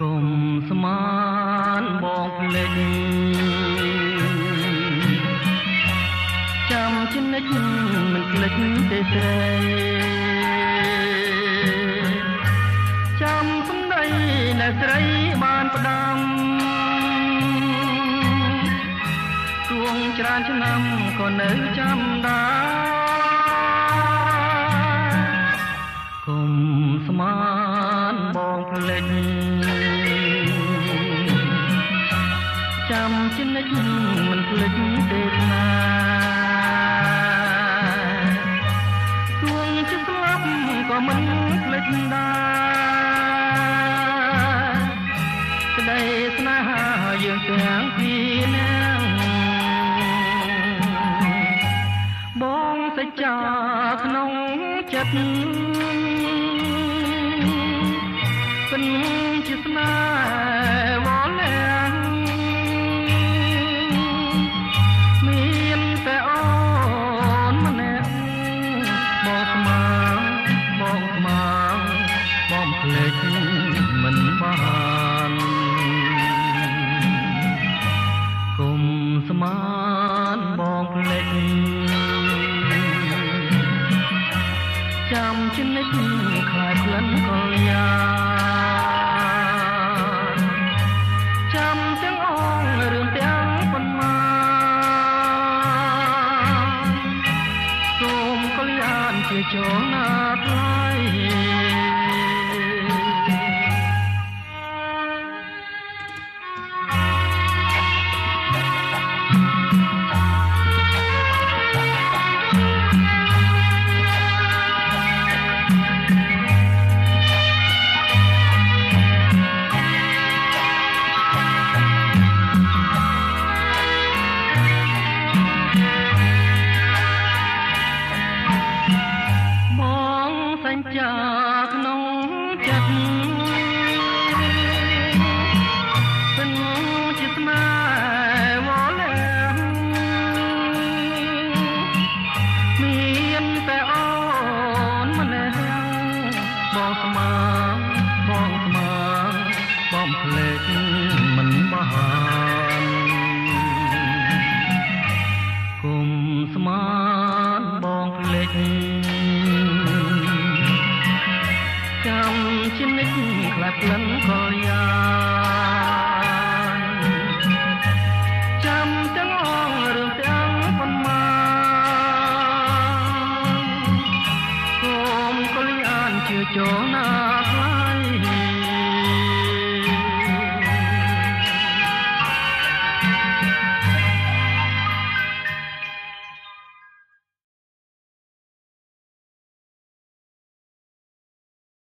គុំស្មានបងភ្លេចចាំចិនិចមិនភ្លេចទេស្រី អ្នកស្រីបានផ្ដាំទួងច្រើនឆ្នាំក៏នៅចាំដែរគុំស្មានបងភ្លេចចាំចិនិចមិនភ្លេចទេណាទួងជាស្លាប់ក៏មិនភ្លេចដែរ ងទាំងពីរនាក់បងសច្ចាក្នុងចិត្ត នកលយាចាំទាំងអងរឿងទាំងប៉ុន្មានសូមកលយានជាចូលណាថ្លៃ បងសញ្ចាក្នុងចិត្តពិនជាស្នេហ៍វល់លាំងមានតែអូនម្នាក់បងស្មានបងស្មានបងភ្លេចមិនបាន ខ្លាចក្លិនកលយានចាំទាំងអងរឿងទាំងប៉ុន្មានគុំកលយានជឿចូលណាថ្លៃ